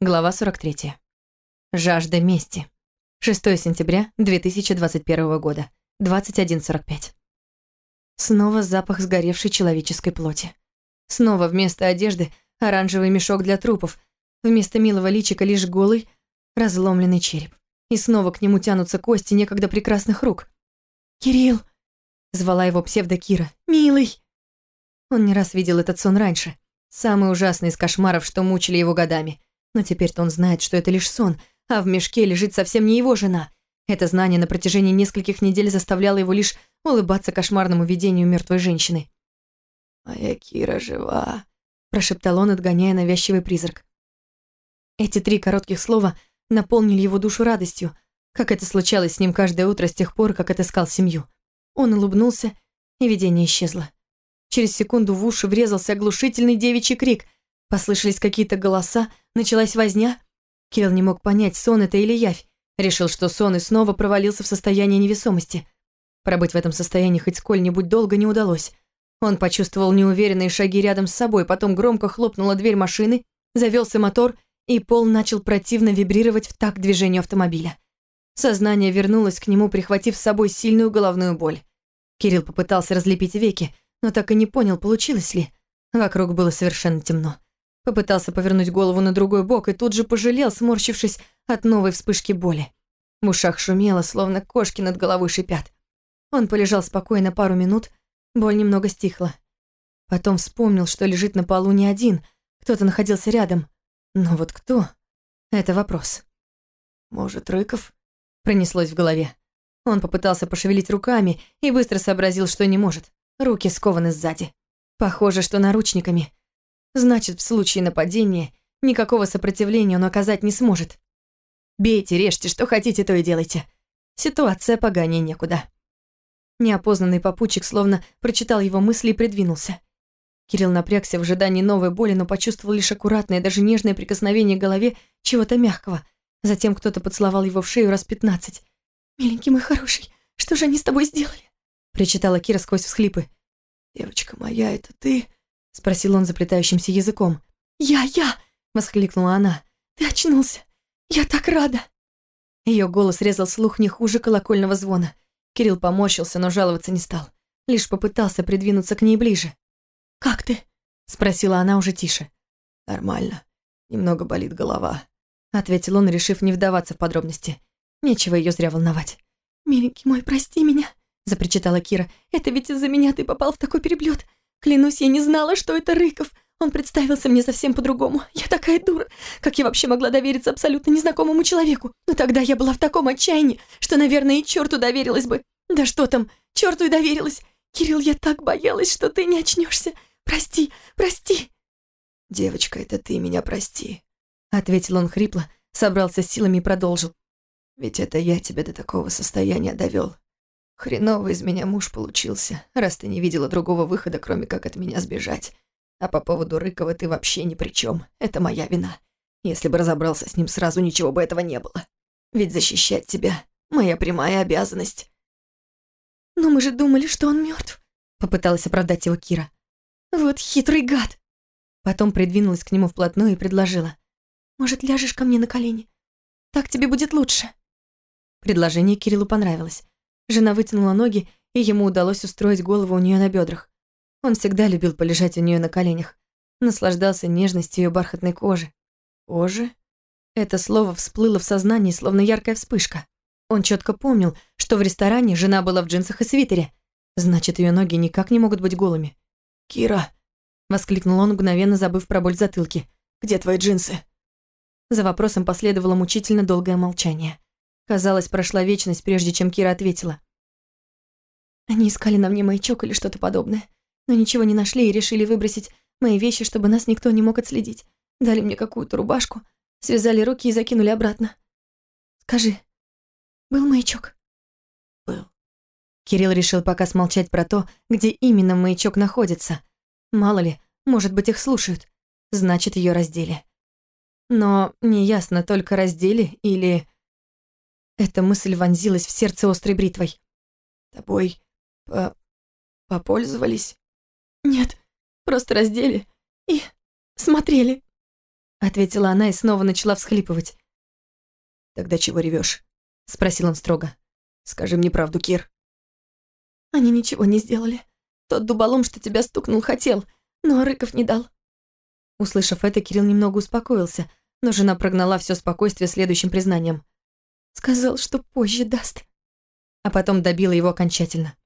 Глава 43. Жажда мести. 6 сентября 2021 года. 21.45. Снова запах сгоревшей человеческой плоти. Снова вместо одежды оранжевый мешок для трупов, вместо милого личика лишь голый, разломленный череп. И снова к нему тянутся кости некогда прекрасных рук. «Кирилл!» — звала его псевдо-Кира. «Милый!» Он не раз видел этот сон раньше. Самый ужасный из кошмаров, что мучили его годами. Но теперь-то он знает, что это лишь сон, а в мешке лежит совсем не его жена. Это знание на протяжении нескольких недель заставляло его лишь улыбаться кошмарному видению мертвой женщины. «Моя Кира жива», – прошептал он, отгоняя навязчивый призрак. Эти три коротких слова наполнили его душу радостью, как это случалось с ним каждое утро с тех пор, как отыскал семью. Он улыбнулся, и видение исчезло. Через секунду в уши врезался оглушительный девичий крик. Послышались какие-то голоса, началась возня. Кирилл не мог понять, сон это или явь. Решил, что сон и снова провалился в состояние невесомости. Пробыть в этом состоянии хоть сколь-нибудь долго не удалось. Он почувствовал неуверенные шаги рядом с собой, потом громко хлопнула дверь машины, завелся мотор, и пол начал противно вибрировать в такт движению автомобиля. Сознание вернулось к нему, прихватив с собой сильную головную боль. Кирилл попытался разлепить веки, но так и не понял, получилось ли. Вокруг было совершенно темно. Попытался повернуть голову на другой бок и тут же пожалел, сморщившись от новой вспышки боли. В ушах шумело, словно кошки над головой шипят. Он полежал спокойно пару минут, боль немного стихла. Потом вспомнил, что лежит на полу не один, кто-то находился рядом. Но вот кто? Это вопрос. «Может, Рыков?» Пронеслось в голове. Он попытался пошевелить руками и быстро сообразил, что не может. Руки скованы сзади. Похоже, что наручниками. Значит, в случае нападения никакого сопротивления он оказать не сможет. Бейте, режьте, что хотите, то и делайте. Ситуация поганее некуда. Неопознанный попутчик словно прочитал его мысли и придвинулся. Кирилл напрягся в ожидании новой боли, но почувствовал лишь аккуратное, даже нежное прикосновение к голове чего-то мягкого. Затем кто-то поцеловал его в шею раз пятнадцать. «Миленький мой хороший, что же они с тобой сделали?» причитала Кира сквозь всхлипы. «Девочка моя, это ты?» — спросил он заплетающимся языком. «Я, я!» — воскликнула она. «Ты очнулся! Я так рада!» Ее голос резал слух не хуже колокольного звона. Кирилл поморщился, но жаловаться не стал. Лишь попытался придвинуться к ней ближе. «Как ты?» — спросила она уже тише. «Нормально. Немного болит голова», — ответил он, решив не вдаваться в подробности. Нечего ее зря волновать. «Миленький мой, прости меня», запричитала Кира. «Это ведь из-за меня ты попал в такой переплет. Клянусь, я не знала, что это Рыков. Он представился мне совсем по-другому. Я такая дура. Как я вообще могла довериться абсолютно незнакомому человеку? Но тогда я была в таком отчаянии, что, наверное, и черту доверилась бы. Да что там, черту и доверилась. Кирилл, я так боялась, что ты не очнешься. Прости, прости». «Девочка, это ты меня прости», — ответил он хрипло, собрался силами и продолжил. «Ведь это я тебя до такого состояния довел. Хреновый из меня муж получился, раз ты не видела другого выхода, кроме как от меня сбежать. А по поводу Рыкова ты вообще ни при чем. Это моя вина. Если бы разобрался с ним сразу, ничего бы этого не было. Ведь защищать тебя — моя прямая обязанность. «Но мы же думали, что он мертв, попыталась оправдать его Кира. «Вот хитрый гад!» Потом придвинулась к нему вплотную и предложила. «Может, ляжешь ко мне на колени? Так тебе будет лучше». Предложение Кириллу понравилось. Жена вытянула ноги, и ему удалось устроить голову у нее на бедрах. Он всегда любил полежать у нее на коленях, наслаждался нежностью ее бархатной кожи. Кожи? Это слово всплыло в сознании, словно яркая вспышка. Он четко помнил, что в ресторане жена была в джинсах и свитере. Значит, ее ноги никак не могут быть голыми. «Кира!» — воскликнул он, мгновенно забыв про боль в затылке. «Где твои джинсы?» За вопросом последовало мучительно долгое молчание. Казалось, прошла вечность, прежде чем Кира ответила. Они искали на мне маячок или что-то подобное, но ничего не нашли и решили выбросить мои вещи, чтобы нас никто не мог отследить. Дали мне какую-то рубашку, связали руки и закинули обратно. Скажи, был маячок? Был. Кирилл решил пока смолчать про то, где именно маячок находится. Мало ли, может быть, их слушают. Значит, ее раздели. Но неясно, только раздели или... Эта мысль вонзилась в сердце острой бритвой. «Тобой по... попользовались?» «Нет, просто раздели и смотрели». — ответила она и снова начала всхлипывать. «Тогда чего ревешь? спросил он строго. «Скажи мне правду, Кир». «Они ничего не сделали. Тот дуболом, что тебя стукнул, хотел, но Рыков не дал». Услышав это, Кирилл немного успокоился, но жена прогнала все спокойствие следующим признанием. Сказал, что позже даст. А потом добила его окончательно.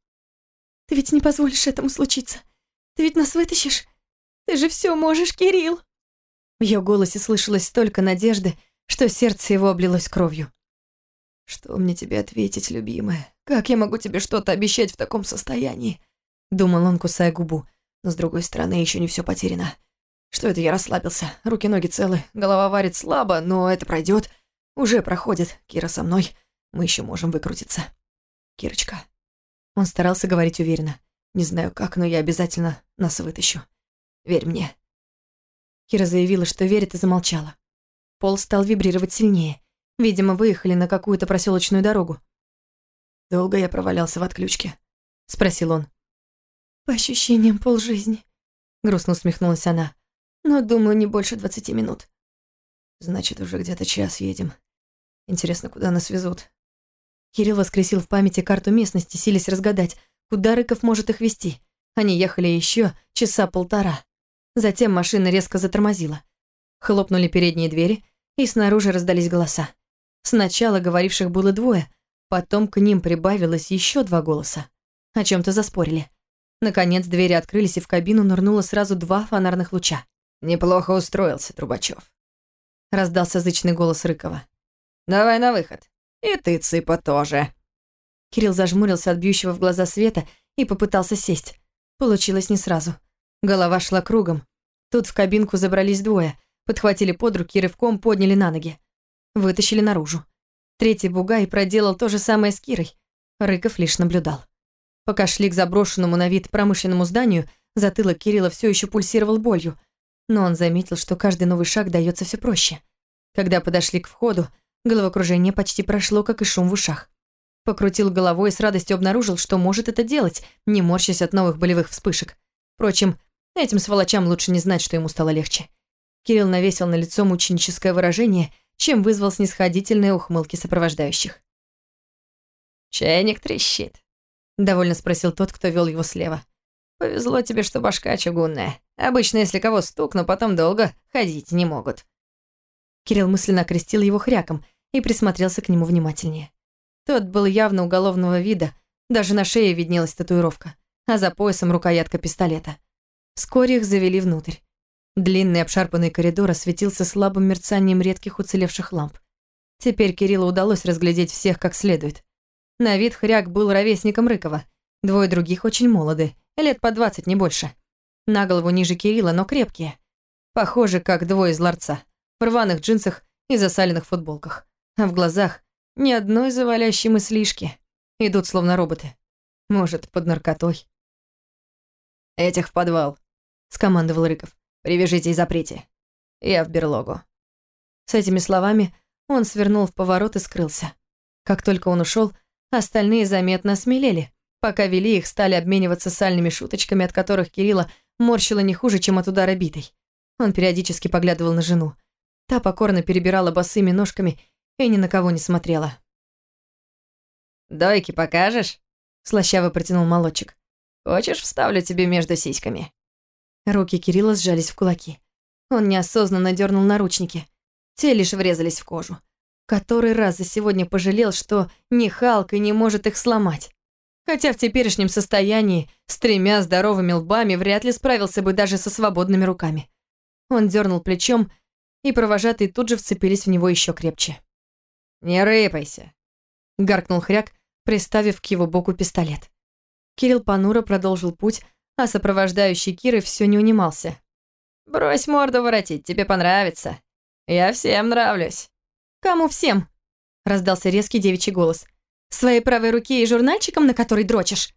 «Ты ведь не позволишь этому случиться. Ты ведь нас вытащишь. Ты же все можешь, Кирилл!» В ее голосе слышалось столько надежды, что сердце его облилось кровью. «Что мне тебе ответить, любимая? Как я могу тебе что-то обещать в таком состоянии?» Думал он, кусая губу. Но с другой стороны, еще не все потеряно. Что это я расслабился? Руки-ноги целы, голова варит слабо, но это пройдет. Уже проходит. Кира со мной. Мы еще можем выкрутиться. Кирочка. Он старался говорить уверенно. Не знаю как, но я обязательно нас вытащу. Верь мне. Кира заявила, что верит и замолчала. Пол стал вибрировать сильнее. Видимо, выехали на какую-то проселочную дорогу. «Долго я провалялся в отключке?» — спросил он. «По ощущениям полжизни», — грустно усмехнулась она. «Но, думаю, не больше двадцати минут». «Значит, уже где-то час едем. Интересно, куда нас везут?» Кирилл воскресил в памяти карту местности, силясь разгадать, куда Рыков может их вести. Они ехали еще часа полтора. Затем машина резко затормозила. Хлопнули передние двери, и снаружи раздались голоса. Сначала говоривших было двое, потом к ним прибавилось еще два голоса. О чем то заспорили. Наконец двери открылись, и в кабину нырнуло сразу два фонарных луча. «Неплохо устроился, Трубачев», — раздался зычный голос Рыкова. «Давай на выход. И ты, Цыпа, тоже». Кирилл зажмурился от бьющего в глаза света и попытался сесть. Получилось не сразу. Голова шла кругом. Тут в кабинку забрались двое, подхватили под руки и рывком подняли на ноги. Вытащили наружу. Третий бугай проделал то же самое с Кирой. Рыков лишь наблюдал. Пока шли к заброшенному на вид промышленному зданию, затылок Кирилла все еще пульсировал болью, но он заметил, что каждый новый шаг дается все проще. Когда подошли к входу, головокружение почти прошло, как и шум в ушах. Покрутил головой и с радостью обнаружил, что может это делать, не морщась от новых болевых вспышек. Впрочем, Этим сволочам лучше не знать, что ему стало легче. Кирилл навесил на лицо мученическое выражение, чем вызвал снисходительные ухмылки сопровождающих. «Чайник трещит», — довольно спросил тот, кто вел его слева. «Повезло тебе, что башка чугунная. Обычно, если кого стукну, потом долго ходить не могут». Кирилл мысленно окрестил его хряком и присмотрелся к нему внимательнее. Тот был явно уголовного вида, даже на шее виднелась татуировка, а за поясом рукоятка пистолета. Вскоре их завели внутрь. Длинный обшарпанный коридор осветился слабым мерцанием редких уцелевших ламп. Теперь Кириллу удалось разглядеть всех как следует. На вид хряк был ровесником Рыкова. Двое других очень молоды, лет по двадцать, не больше. На голову ниже Кирилла, но крепкие. Похожи, как двое из ларца. В рваных джинсах и засаленных футболках. А в глазах ни одной завалящей мыслишки. Идут словно роботы. Может, под наркотой. «Этих в подвал», скомандовал Рыков. «Привяжите и заприте. Я в берлогу». С этими словами он свернул в поворот и скрылся. Как только он ушел, остальные заметно осмелели. Пока вели их, стали обмениваться сальными шуточками, от которых Кирилла морщила не хуже, чем от удара битой. Он периодически поглядывал на жену. Та покорно перебирала босыми ножками и ни на кого не смотрела. «Дойки покажешь?» – слащаво протянул молодчик. «Хочешь, вставлю тебе между сиськами?» Руки Кирилла сжались в кулаки. Он неосознанно дернул наручники. Те лишь врезались в кожу. Который раз за сегодня пожалел, что ни Халк и не может их сломать. Хотя в теперешнем состоянии с тремя здоровыми лбами вряд ли справился бы даже со свободными руками. Он дернул плечом, и провожатые тут же вцепились в него еще крепче. «Не рыпайся», — гаркнул хряк, приставив к его боку пистолет. Кирилл понуро продолжил путь, а сопровождающий Киры все не унимался. «Брось морду воротить, тебе понравится. Я всем нравлюсь». «Кому всем?» — раздался резкий девичий голос. «Своей правой руке и журнальчиком, на который дрочишь?»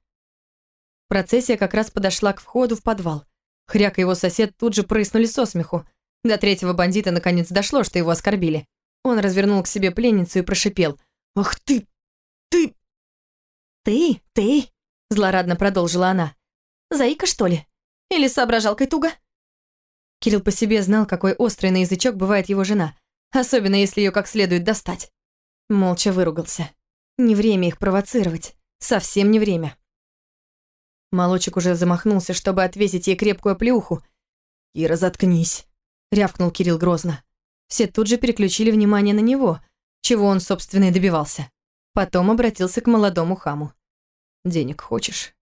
Процессия как раз подошла к входу в подвал. Хряк и его сосед тут же прыснули со смеху. До третьего бандита наконец дошло, что его оскорбили. Он развернул к себе пленницу и прошипел. «Ах ты! Ты!» «Ты? Ты?» – злорадно продолжила она. Заика, что ли? Или соображалкой туго?» Кирилл по себе знал, какой острый на язычок бывает его жена, особенно если ее как следует достать. Молча выругался. Не время их провоцировать. Совсем не время. Молочек уже замахнулся, чтобы отвесить ей крепкую оплеуху. «Ира, заткнись!» — рявкнул Кирилл грозно. Все тут же переключили внимание на него, чего он, собственно, и добивался. Потом обратился к молодому хаму. «Денег хочешь?»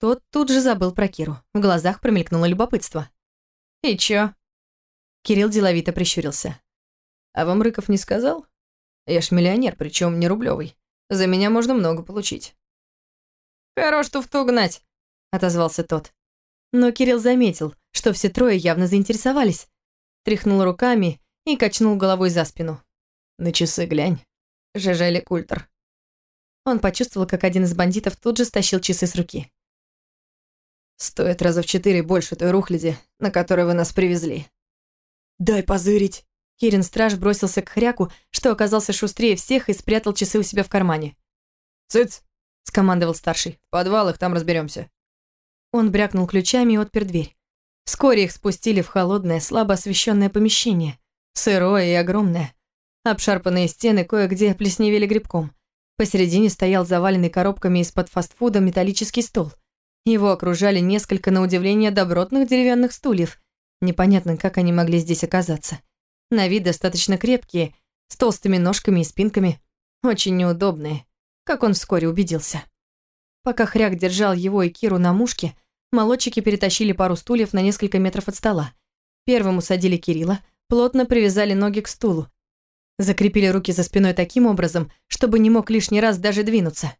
Тот тут же забыл про Киру. В глазах промелькнуло любопытство. «И чё?» Кирилл деловито прищурился. «А вам Рыков не сказал? Я ж миллионер, причем не рублевый. За меня можно много получить». «Хорош туфту гнать», — отозвался тот. Но Кирилл заметил, что все трое явно заинтересовались. Тряхнул руками и качнул головой за спину. «На часы глянь. ЖЖ Культер». Он почувствовал, как один из бандитов тут же стащил часы с руки. «Стоит раза в четыре больше той рухляди, на которой вы нас привезли». «Дай позырить!» Кирин Страж бросился к хряку, что оказался шустрее всех и спрятал часы у себя в кармане. «Цыц!» – скомандовал старший. «В подвалах, там разберемся. Он брякнул ключами и отпер дверь. Вскоре их спустили в холодное, слабо освещенное помещение. Сырое и огромное. Обшарпанные стены кое-где плесневели грибком. Посередине стоял заваленный коробками из-под фастфуда металлический стол. Его окружали несколько, на удивление, добротных деревянных стульев. Непонятно, как они могли здесь оказаться. На вид достаточно крепкие, с толстыми ножками и спинками. Очень неудобные, как он вскоре убедился. Пока хряк держал его и Киру на мушке, молодчики перетащили пару стульев на несколько метров от стола. Первым усадили Кирилла, плотно привязали ноги к стулу. Закрепили руки за спиной таким образом, чтобы не мог лишний раз даже двинуться.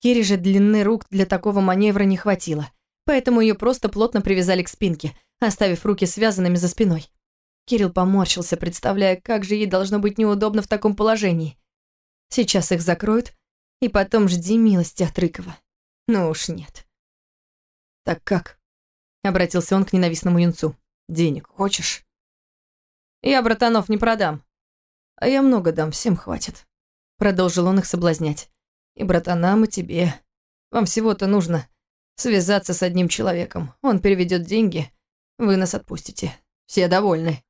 Кире же длины рук для такого маневра не хватило, поэтому ее просто плотно привязали к спинке, оставив руки связанными за спиной. Кирилл поморщился, представляя, как же ей должно быть неудобно в таком положении. Сейчас их закроют, и потом жди милости от Рыкова. Ну уж нет. «Так как?» — обратился он к ненавистному юнцу. «Денег хочешь?» «Я братанов не продам». «А я много дам, всем хватит». Продолжил он их соблазнять. «И братанам, и тебе. Вам всего-то нужно связаться с одним человеком. Он переведет деньги, вы нас отпустите. Все довольны».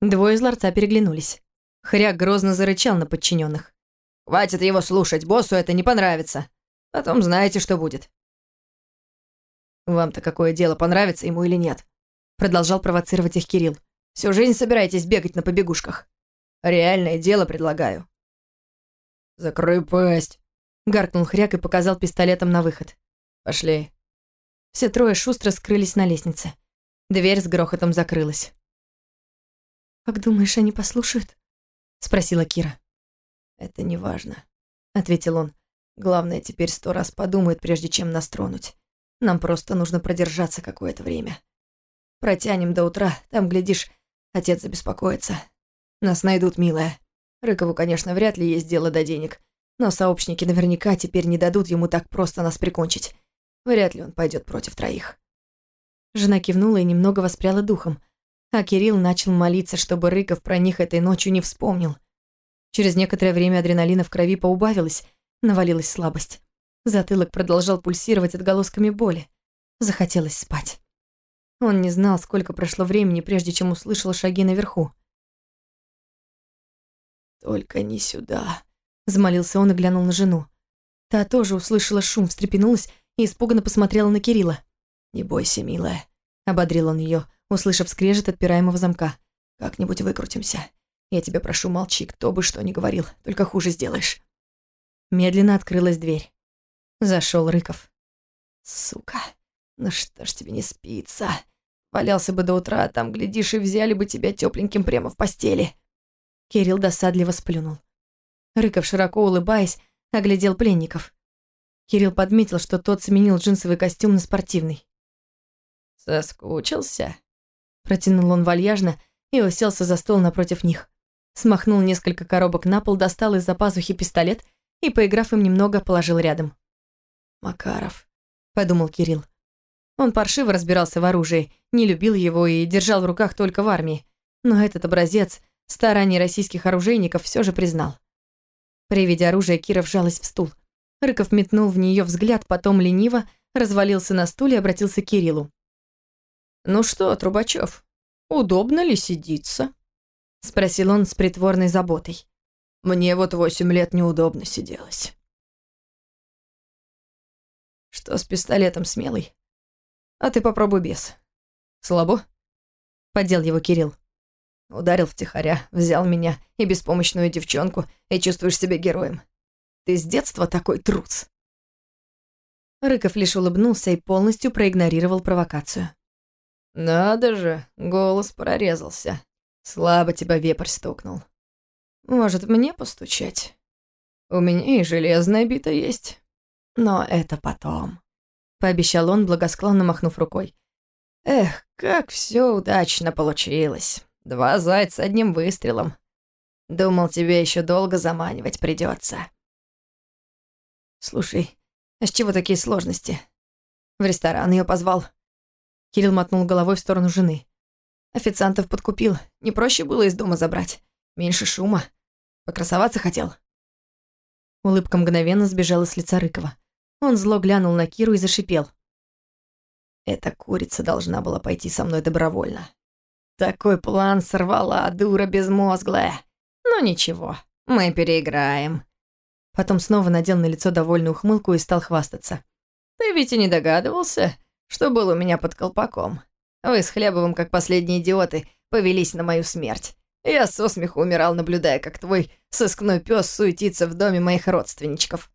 Двое из ларца переглянулись. Хряк грозно зарычал на подчиненных. «Хватит его слушать, боссу это не понравится. Потом знаете, что будет». «Вам-то какое дело, понравится ему или нет?» Продолжал провоцировать их Кирилл. «Всю жизнь собираетесь бегать на побегушках. Реальное дело предлагаю». «Закрой пасть», — гаркнул хряк и показал пистолетом на выход. «Пошли». Все трое шустро скрылись на лестнице. Дверь с грохотом закрылась. «Как думаешь, они послушают?» — спросила Кира. «Это не важно», — ответил он. «Главное, теперь сто раз подумает, прежде чем нас тронуть. Нам просто нужно продержаться какое-то время. Протянем до утра, там, глядишь, отец забеспокоится. Нас найдут, милая. Рыкову, конечно, вряд ли есть дело до денег, но сообщники наверняка теперь не дадут ему так просто нас прикончить. Вряд ли он пойдет против троих». Жена кивнула и немного воспряла духом, а Кирилл начал молиться, чтобы Рыков про них этой ночью не вспомнил. Через некоторое время адреналина в крови поубавилась, навалилась слабость. Затылок продолжал пульсировать отголосками боли. Захотелось спать. Он не знал, сколько прошло времени, прежде чем услышал шаги наверху. «Только не сюда», — взмолился он и глянул на жену. Та тоже услышала шум, встрепенулась и испуганно посмотрела на Кирилла. «Не бойся, милая», — ободрил он ее, услышав скрежет отпираемого замка. «Как-нибудь выкрутимся. Я тебя прошу, молчи, кто бы что ни говорил, только хуже сделаешь». Медленно открылась дверь. Зашел Рыков. «Сука, ну что ж тебе не спится? Валялся бы до утра, а там, глядишь, и взяли бы тебя тепленьким прямо в постели». Кирилл досадливо сплюнул. Рыков, широко улыбаясь, оглядел пленников. Кирилл подметил, что тот сменил джинсовый костюм на спортивный. «Соскучился?» Протянул он вальяжно и уселся за стол напротив них смахнул несколько коробок на пол, достал из-за пазухи пистолет и, поиграв им немного, положил рядом. «Макаров», — подумал Кирилл. Он паршиво разбирался в оружии, не любил его и держал в руках только в армии. Но этот образец стараний российских оружейников все же признал. При виде оружия Кира вжалась в стул. Рыков метнул в нее взгляд, потом лениво развалился на стуле и обратился к Кириллу. «Ну что, Трубачев, удобно ли сидится?» — спросил он с притворной заботой. «Мне вот восемь лет неудобно сиделось». «Что с пистолетом смелый? А ты попробуй без. Слабо?» — поддел его Кирилл. Ударил втихаря, взял меня и беспомощную девчонку, и чувствуешь себя героем. Ты с детства такой трус. Рыков лишь улыбнулся и полностью проигнорировал провокацию. «Надо же, голос прорезался. Слабо тебя вепрь стукнул. Может, мне постучать? У меня и железная бита есть. Но это потом», — пообещал он, благосклонно махнув рукой. «Эх, как все удачно получилось. Два зайца одним выстрелом. Думал, тебе еще долго заманивать придется. Слушай, а с чего такие сложности? В ресторан ее позвал. Кирилл мотнул головой в сторону жены. Официантов подкупил. Не проще было из дома забрать. Меньше шума. Покрасоваться хотел. Улыбка мгновенно сбежала с лица Рыкова. Он зло глянул на Киру и зашипел. Эта курица должна была пойти со мной добровольно. Такой план сорвала, дура безмозглая. Ну ничего, мы переиграем. Потом снова надел на лицо довольную ухмылку и стал хвастаться. Ты ведь и не догадывался, что был у меня под колпаком. Вы с Хлебовым, как последние идиоты, повелись на мою смерть. Я со смеху умирал, наблюдая, как твой сыскной пес суетится в доме моих родственничков.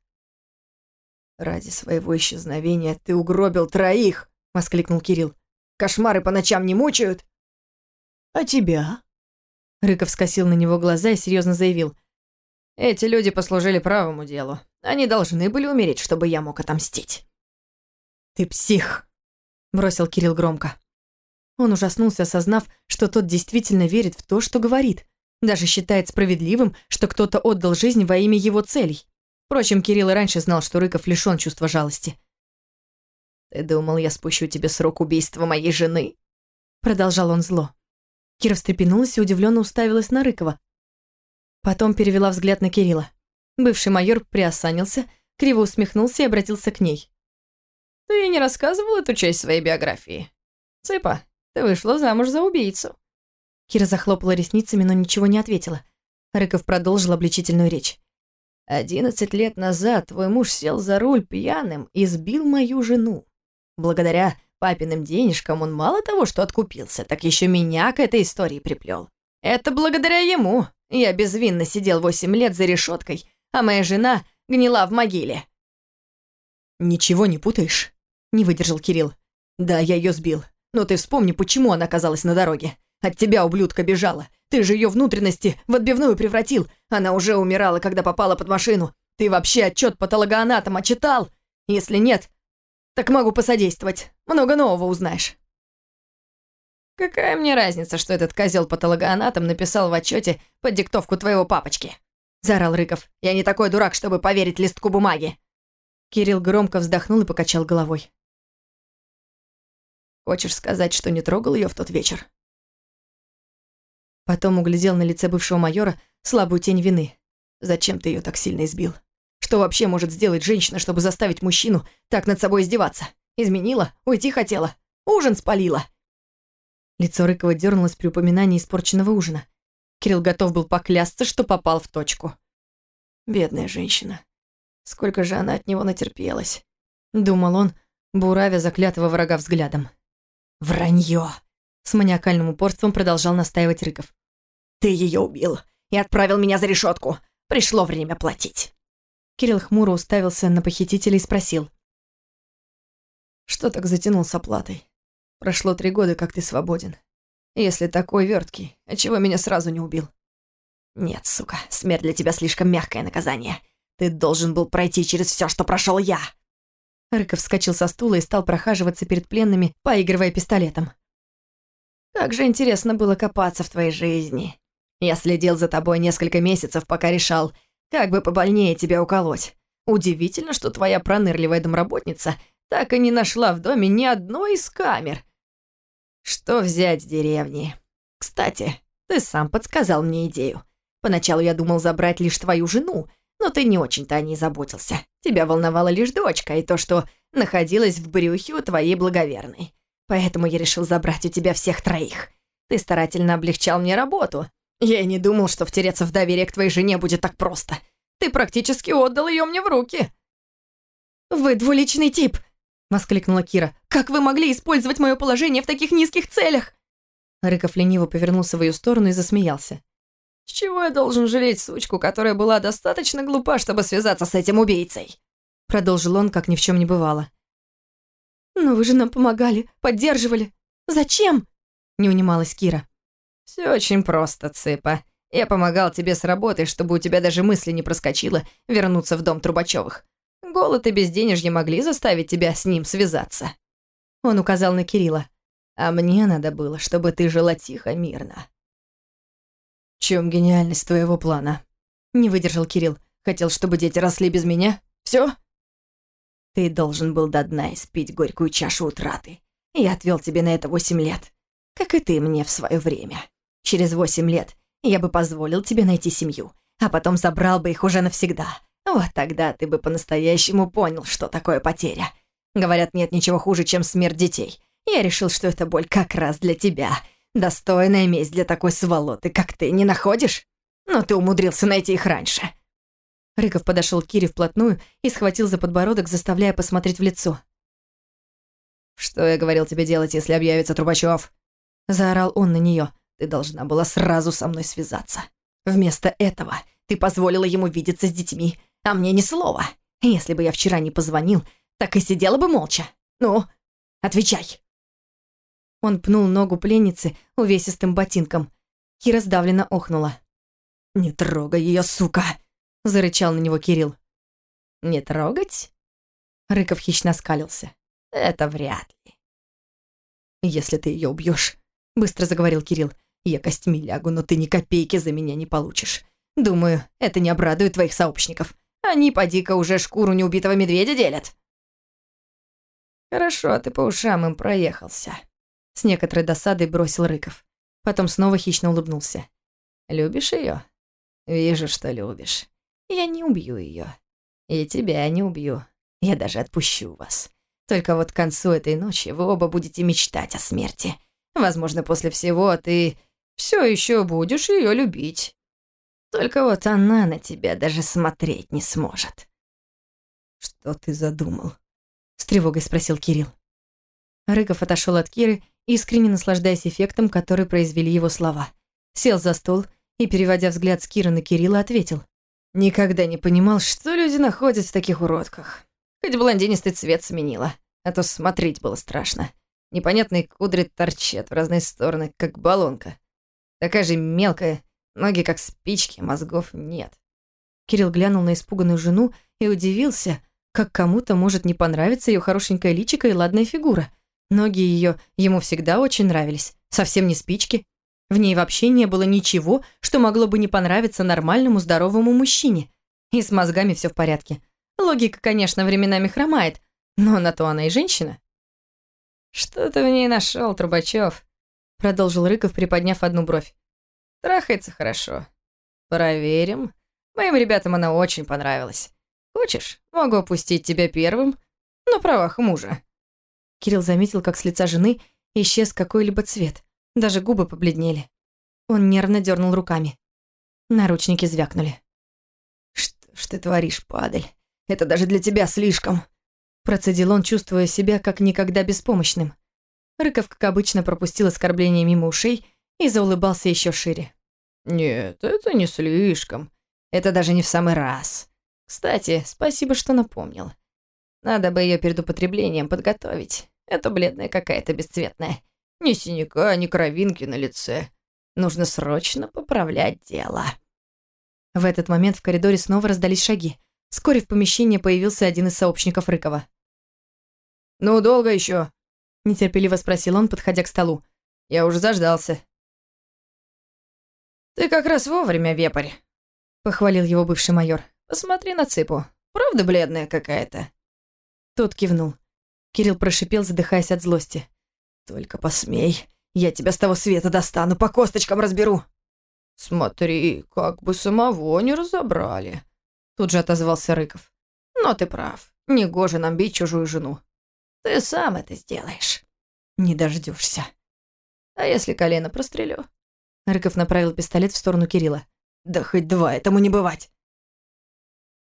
«Ради своего исчезновения ты угробил троих!» — воскликнул Кирилл. «Кошмары по ночам не мучают?» «А тебя?» Рыков скосил на него глаза и серьезно заявил. «Эти люди послужили правому делу. Они должны были умереть, чтобы я мог отомстить». «Ты псих!» – бросил Кирилл громко. Он ужаснулся, осознав, что тот действительно верит в то, что говорит. Даже считает справедливым, что кто-то отдал жизнь во имя его целей. Впрочем, Кирилл и раньше знал, что Рыков лишён чувства жалости. «Ты думал, я спущу тебе срок убийства моей жены?» Продолжал он зло. Кира встрепенулась и удивленно уставилась на Рыкова. Потом перевела взгляд на Кирилла. Бывший майор приосанился, криво усмехнулся и обратился к ней. «Ты не рассказывал эту часть своей биографии? Цыпа, ты вышла замуж за убийцу». Кира захлопала ресницами, но ничего не ответила. Рыков продолжил обличительную речь. «Одиннадцать лет назад твой муж сел за руль пьяным и сбил мою жену. Благодаря папиным денежкам он мало того, что откупился, так еще меня к этой истории приплел. Это благодаря ему я безвинно сидел восемь лет за решеткой, а моя жена гнила в могиле». «Ничего не путаешь?» — не выдержал Кирилл. «Да, я ее сбил. Но ты вспомни, почему она оказалась на дороге. От тебя, ублюдка, бежала. Ты же ее внутренности в отбивную превратил. Она уже умирала, когда попала под машину. Ты вообще отчет патологоанатома читал? Если нет, так могу посодействовать. Много нового узнаешь». «Какая мне разница, что этот козел патологоанатом написал в отчете под диктовку твоего папочки?» – заорал Рыков. «Я не такой дурак, чтобы поверить листку бумаги». Кирилл громко вздохнул и покачал головой. «Хочешь сказать, что не трогал ее в тот вечер?» Потом углядел на лице бывшего майора слабую тень вины. «Зачем ты ее так сильно избил?» Что вообще может сделать женщина, чтобы заставить мужчину так над собой издеваться? Изменила? Уйти хотела? Ужин спалила?» Лицо Рыкова дернулось при упоминании испорченного ужина. Кирилл готов был поклясться, что попал в точку. «Бедная женщина. Сколько же она от него натерпелась?» Думал он, буравя заклятого врага взглядом. «Вранье!» С маниакальным упорством продолжал настаивать Рыков. «Ты ее убил и отправил меня за решетку. Пришло время платить». Кирилл хмуро уставился на похитителя и спросил. «Что так затянул с оплатой? Прошло три года, как ты свободен. Если такой верткий, отчего меня сразу не убил?» «Нет, сука, смерть для тебя слишком мягкое наказание. Ты должен был пройти через все, что прошел я!» Рыков вскочил со стула и стал прохаживаться перед пленными, поигрывая пистолетом. «Как же интересно было копаться в твоей жизни. Я следил за тобой несколько месяцев, пока решал, как бы побольнее тебя уколоть. Удивительно, что твоя пронырливая домработница так и не нашла в доме ни одной из камер. Что взять с деревни? Кстати, ты сам подсказал мне идею. Поначалу я думал забрать лишь твою жену, но ты не очень-то о ней заботился. Тебя волновала лишь дочка и то, что находилась в брюхе у твоей благоверной. Поэтому я решил забрать у тебя всех троих. Ты старательно облегчал мне работу. Я и не думал, что втереться в доверие к твоей жене будет так просто. Ты практически отдал ее мне в руки». «Вы двуличный тип!» — воскликнула Кира. «Как вы могли использовать мое положение в таких низких целях?» Рыков лениво повернулся в ее сторону и засмеялся. «С чего я должен жалеть сучку, которая была достаточно глупа, чтобы связаться с этим убийцей?» Продолжил он, как ни в чем не бывало. «Но вы же нам помогали, поддерживали. Зачем?» Не унималась Кира. Все очень просто, Цыпа. Я помогал тебе с работой, чтобы у тебя даже мысли не проскочило вернуться в дом Трубачевых. Голод и безденежье могли заставить тебя с ним связаться. Он указал на Кирилла. А мне надо было, чтобы ты жила тихо, мирно. В чем гениальность твоего плана? Не выдержал Кирилл. Хотел, чтобы дети росли без меня? Все? Ты должен был до дна испить горькую чашу утраты. Я отвел тебе на это восемь лет. Как и ты мне в свое время. Через восемь лет я бы позволил тебе найти семью, а потом забрал бы их уже навсегда. Вот тогда ты бы по-настоящему понял, что такое потеря. Говорят, нет ничего хуже, чем смерть детей. Я решил, что эта боль как раз для тебя. Достойная месть для такой сволоты, как ты, не находишь? Но ты умудрился найти их раньше. Рыков подошел к Кире вплотную и схватил за подбородок, заставляя посмотреть в лицо. «Что я говорил тебе делать, если объявится Трубачев?» Заорал он на нее. Ты должна была сразу со мной связаться. Вместо этого ты позволила ему видеться с детьми, а мне ни слова. Если бы я вчера не позвонил, так и сидела бы молча. Ну, отвечай. Он пнул ногу пленницы увесистым ботинком. Кира сдавленно охнула. «Не трогай ее, сука!» — зарычал на него Кирилл. «Не трогать?» Рыков хищно скалился. «Это вряд ли. Если ты ее убьешь, быстро заговорил Кирилл, я костьми лягу, но ты ни копейки за меня не получишь. Думаю, это не обрадует твоих сообщников. Они, поди-ка, уже шкуру неубитого медведя делят. Хорошо, ты по ушам им проехался. С некоторой досадой бросил Рыков. Потом снова хищно улыбнулся. Любишь ее? Вижу, что любишь. Я не убью ее. И тебя не убью. Я даже отпущу вас. Только вот к концу этой ночи вы оба будете мечтать о смерти. Возможно, после всего ты все еще будешь ее любить. Только вот она на тебя даже смотреть не сможет. Что ты задумал? С тревогой спросил Кирилл. Рыков отошел от Киры, искренне наслаждаясь эффектом, который произвели его слова. Сел за стол и, переводя взгляд с Киры на Кирилла, ответил. «Никогда не понимал, что люди находят в таких уродках. Хоть блондинистый цвет сменила, а то смотреть было страшно. Непонятные кудри торчат в разные стороны, как баллонка. Такая же мелкая, ноги как спички, мозгов нет. Кирилл глянул на испуганную жену и удивился, как кому-то может не понравиться ее хорошенькая личико и ладная фигура. Ноги ее ему всегда очень нравились, совсем не спички. В ней вообще не было ничего, что могло бы не понравиться нормальному здоровому мужчине. И с мозгами все в порядке. Логика, конечно, временами хромает, но на то она и женщина. «Что ты в ней нашел, Трубачев?» Продолжил Рыков, приподняв одну бровь. «Трахается хорошо. Проверим. Моим ребятам она очень понравилась. Хочешь, могу опустить тебя первым на правах мужа». Кирилл заметил, как с лица жены исчез какой-либо цвет. Даже губы побледнели. Он нервно дернул руками. Наручники звякнули. «Что ж ты творишь, падаль? Это даже для тебя слишком!» Процедил он, чувствуя себя как никогда беспомощным. Рыков, как обычно, пропустил оскорбление мимо ушей и заулыбался еще шире. «Нет, это не слишком. Это даже не в самый раз. Кстати, спасибо, что напомнил. Надо бы ее перед употреблением подготовить. Это бледная какая-то бесцветная. Ни синяка, ни кровинки на лице. Нужно срочно поправлять дело». В этот момент в коридоре снова раздались шаги. Вскоре в помещении появился один из сообщников Рыкова. «Ну, долго еще? нетерпеливо спросил он, подходя к столу. «Я уже заждался». «Ты как раз вовремя, вепарь», — похвалил его бывший майор. «Посмотри на цыпу. Правда бледная какая-то?» Тот кивнул. Кирилл прошипел, задыхаясь от злости. «Только посмей, я тебя с того света достану, по косточкам разберу». «Смотри, как бы самого не разобрали», — тут же отозвался Рыков. «Но ты прав, негоже нам бить чужую жену. Ты сам это сделаешь. Не дождешься. А если колено прострелю? Рыков направил пистолет в сторону Кирилла. Да хоть два, этому не бывать.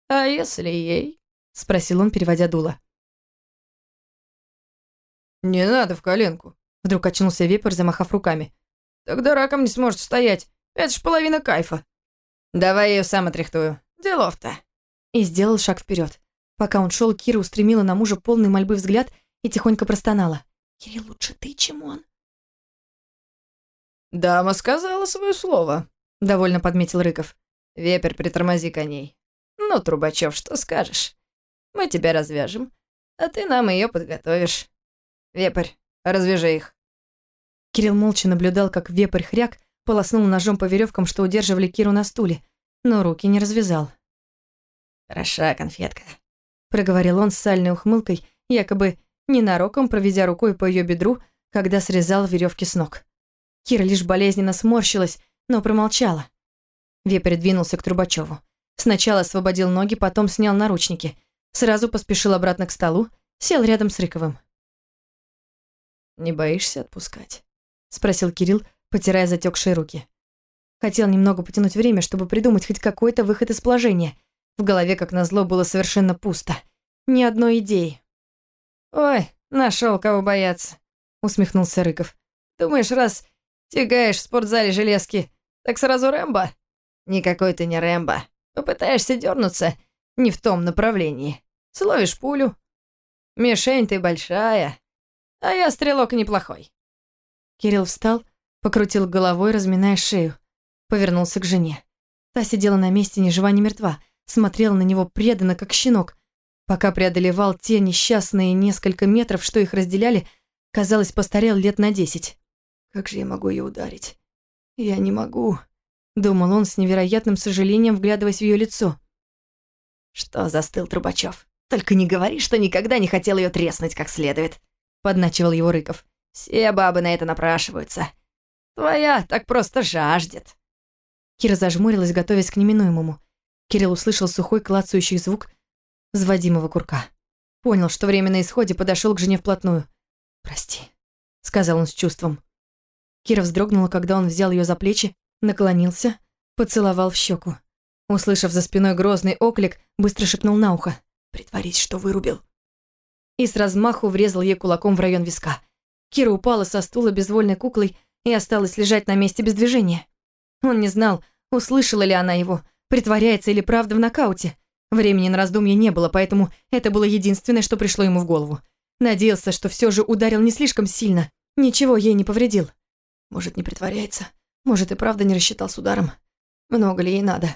А если ей? Спросил он, переводя дуло. Не надо в коленку. Вдруг очнулся вепрь, замахав руками. Тогда раком не сможет стоять. Это ж половина кайфа. Давай я ее сам отряхтую. Делов-то. И сделал шаг вперед. Пока он шел, Кира устремила на мужа полный мольбы взгляд и тихонько простонала. «Кирилл, лучше ты, чем он». «Дама сказала свое слово», — довольно подметил Рыков. «Вепер, притормози коней. Ну, Трубачев, что скажешь? Мы тебя развяжем, а ты нам ее подготовишь. Вепрь, развяжи их». Кирилл молча наблюдал, как вепрь-хряк полоснул ножом по веревкам, что удерживали Киру на стуле, но руки не развязал. «Хороша конфетка», — проговорил он с сальной ухмылкой, якобы ненароком проведя рукой по ее бедру, когда срезал веревки с ног. Кира лишь болезненно сморщилась, но промолчала. Вепрь двинулся к Трубачеву. Сначала освободил ноги, потом снял наручники. Сразу поспешил обратно к столу, сел рядом с Рыковым. «Не боишься отпускать?» — спросил Кирилл, потирая затекшие руки. Хотел немного потянуть время, чтобы придумать хоть какой-то выход из положения. В голове, как назло, было совершенно пусто. Ни одной идеи. «Ой, нашел кого бояться», — усмехнулся Рыков. «Думаешь, раз тягаешь в спортзале железки, так сразу Рэмбо? Никакой ты не Рэмбо. Попытаешься дернуться не в том направлении. Словишь пулю. Мишень ты большая, а я стрелок неплохой». Кирилл встал, покрутил головой, разминая шею. Повернулся к жене. Та сидела на месте ни жива, ни мертва, смотрела на него преданно, как щенок. Пока преодолевал те несчастные несколько метров, что их разделяли, казалось, постарел лет на десять. «Как же я могу ее ударить? Я не могу», — думал он с невероятным сожалением, вглядываясь в ее лицо. «Что застыл Трубачев? Только не говори, что никогда не хотел ее треснуть как следует», — подначивал его Рыков. «Все бабы на это напрашиваются. Твоя так просто жаждет». Кира зажмурилась, готовясь к неминуемому. Кирилл услышал сухой клацающий звук взводимого курка. Понял, что время на исходе, подошел к жене вплотную. «Прости», — сказал он с чувством. Кира вздрогнула, когда он взял ее за плечи, наклонился, поцеловал в щеку. Услышав за спиной грозный оклик, быстро шепнул на ухо. «Притворись, что вырубил». И с размаху врезал ей кулаком в район виска. Кира упала со стула безвольной куклой и осталась лежать на месте без движения. Он не знал, услышала ли она его, притворяется или правда в нокауте. Времени на раздумье не было, поэтому это было единственное, что пришло ему в голову. Надеялся, что все же ударил не слишком сильно. Ничего ей не повредил. Может, не притворяется. Может, и правда не рассчитал с ударом. Много ли ей надо?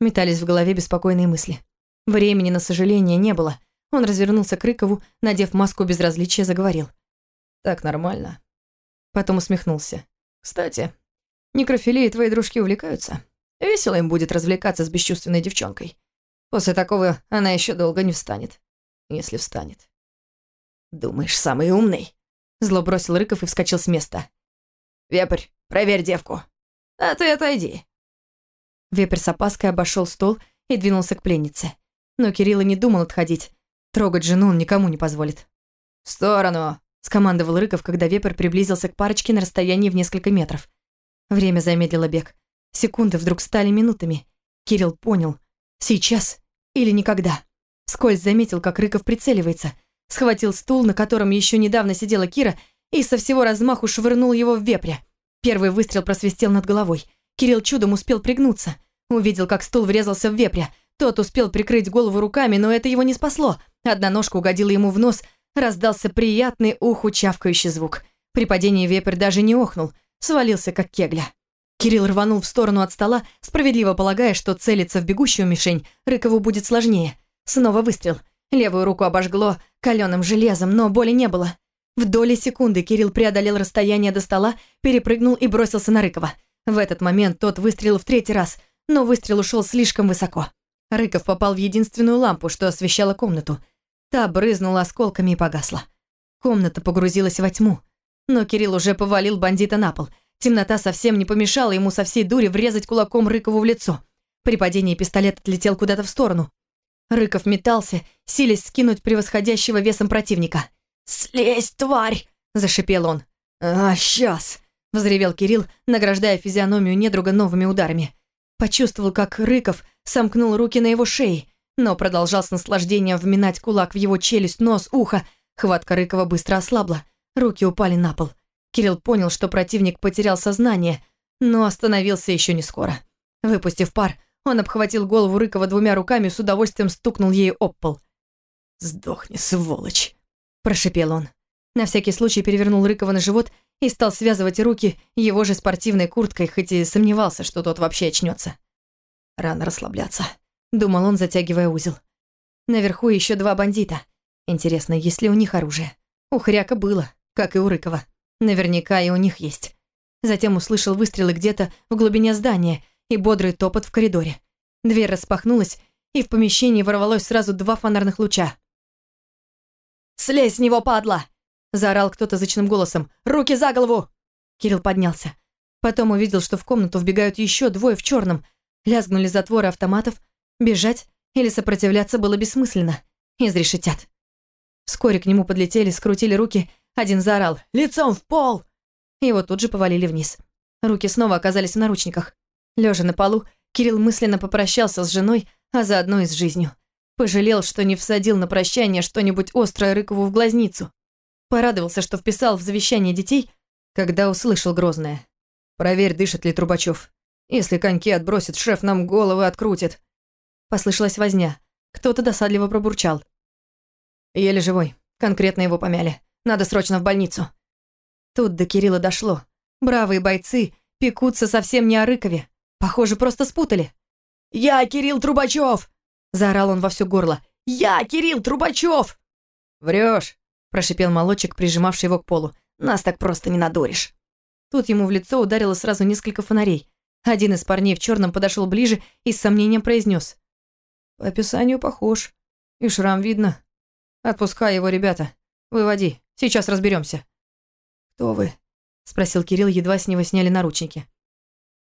Метались в голове беспокойные мысли. Времени на сожаление не было. Он развернулся к Рыкову, надев маску безразличия, заговорил. «Так нормально». Потом усмехнулся. «Кстати, некрофилии твои дружки увлекаются. Весело им будет развлекаться с бесчувственной девчонкой. После такого она еще долго не встанет. Если встанет. Думаешь, самый умный? Зло бросил Рыков и вскочил с места. Вепрь, проверь девку. А ты отойди. Вепрь с опаской обошел стол и двинулся к пленнице. Но Кирилл не думал отходить. Трогать жену он никому не позволит. «В сторону!» – скомандовал Рыков, когда вепрь приблизился к парочке на расстоянии в несколько метров. Время замедлило бег. Секунды вдруг стали минутами. Кирилл понял. Сейчас или никогда. Скользь заметил, как Рыков прицеливается. Схватил стул, на котором еще недавно сидела Кира, и со всего размаху швырнул его в вепря. Первый выстрел просвистел над головой. Кирилл чудом успел пригнуться. Увидел, как стул врезался в вепря. Тот успел прикрыть голову руками, но это его не спасло. Одна ножка угодила ему в нос, раздался приятный уху чавкающий звук. При падении вепрь даже не охнул, свалился как кегля. Кирилл рванул в сторону от стола, справедливо полагая, что целиться в бегущую мишень Рыкову будет сложнее. Снова выстрел. Левую руку обожгло каленым железом, но боли не было. В доли секунды Кирилл преодолел расстояние до стола, перепрыгнул и бросился на Рыкова. В этот момент тот выстрелил в третий раз, но выстрел ушел слишком высоко. Рыков попал в единственную лампу, что освещала комнату. Та брызнула осколками и погасла. Комната погрузилась во тьму. Но Кирилл уже повалил бандита на пол – Темнота совсем не помешала ему со всей дури врезать кулаком Рыкову в лицо. При падении пистолет отлетел куда-то в сторону. Рыков метался, силясь скинуть превосходящего весом противника. «Слезь, тварь!» – зашипел он. «А, сейчас!» – взревел Кирилл, награждая физиономию недруга новыми ударами. Почувствовал, как Рыков сомкнул руки на его шее, но продолжал с наслаждением вминать кулак в его челюсть, нос, ухо. Хватка Рыкова быстро ослабла, руки упали на пол. Кирилл понял, что противник потерял сознание, но остановился еще не скоро. Выпустив пар, он обхватил голову Рыкова двумя руками и с удовольствием стукнул ею об пол. «Сдохни, сволочь!» – прошипел он. На всякий случай перевернул Рыкова на живот и стал связывать руки его же спортивной курткой, хоть и сомневался, что тот вообще очнется. Рано расслабляться, думал он, затягивая узел. Наверху еще два бандита. Интересно, есть ли у них оружие? У Хряка было, как и у Рыкова. Наверняка и у них есть. Затем услышал выстрелы где-то в глубине здания и бодрый топот в коридоре. Дверь распахнулась, и в помещении ворвалось сразу два фонарных луча. «Слезь с него, падла!» – заорал кто-то зычным голосом. «Руки за голову!» Кирилл поднялся. Потом увидел, что в комнату вбегают еще двое в черном. Лязгнули затворы автоматов. Бежать или сопротивляться было бессмысленно. Изрешетят. Вскоре к нему подлетели, скрутили руки. Один заорал «Лицом в пол!» Его тут же повалили вниз. Руки снова оказались в наручниках. Лежа на полу, Кирилл мысленно попрощался с женой, а заодно и с жизнью. Пожалел, что не всадил на прощание что-нибудь острое Рыкову в глазницу. Порадовался, что вписал в завещание детей, когда услышал грозное. «Проверь, дышит ли Трубачев. Если коньки отбросит, шеф нам головы открутит». Послышалась возня. Кто-то досадливо пробурчал. Еле живой. Конкретно его помяли. Надо срочно в больницу. Тут до Кирилла дошло. Бравые бойцы пекутся совсем не о Рыкове. Похоже, просто спутали. «Я Кирилл Трубачев!» – заорал он во все горло. «Я Кирилл Трубачев!» «Врешь!» – прошипел молодчик, прижимавший его к полу. «Нас так просто не надуришь!» Тут ему в лицо ударило сразу несколько фонарей. Один из парней в черном подошел ближе и с сомнением произнес: «По описанию похож. И шрам видно. Отпускай его, ребята. Выводи, сейчас разберемся. «Кто вы?» – спросил Кирилл, едва с него сняли наручники.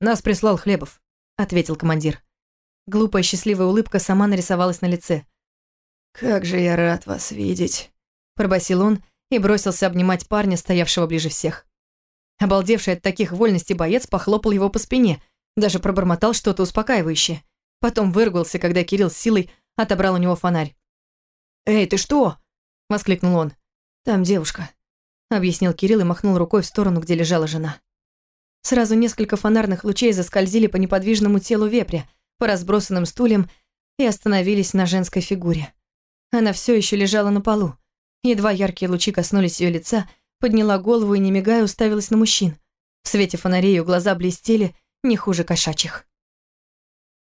«Нас прислал Хлебов», – ответил командир. Глупая счастливая улыбка сама нарисовалась на лице. «Как же я рад вас видеть», – пробасил он и бросился обнимать парня, стоявшего ближе всех. Обалдевший от таких вольностей боец похлопал его по спине, даже пробормотал что-то успокаивающее. Потом выругался, когда Кирилл с силой отобрал у него фонарь. «Эй, ты что?» – воскликнул он. «Там девушка», – объяснил Кирилл и махнул рукой в сторону, где лежала жена. Сразу несколько фонарных лучей заскользили по неподвижному телу вепря – по разбросанным стульям и остановились на женской фигуре. Она все еще лежала на полу. Едва яркие лучи коснулись ее лица, подняла голову и, не мигая, уставилась на мужчин. В свете фонарей ее глаза блестели не хуже кошачьих.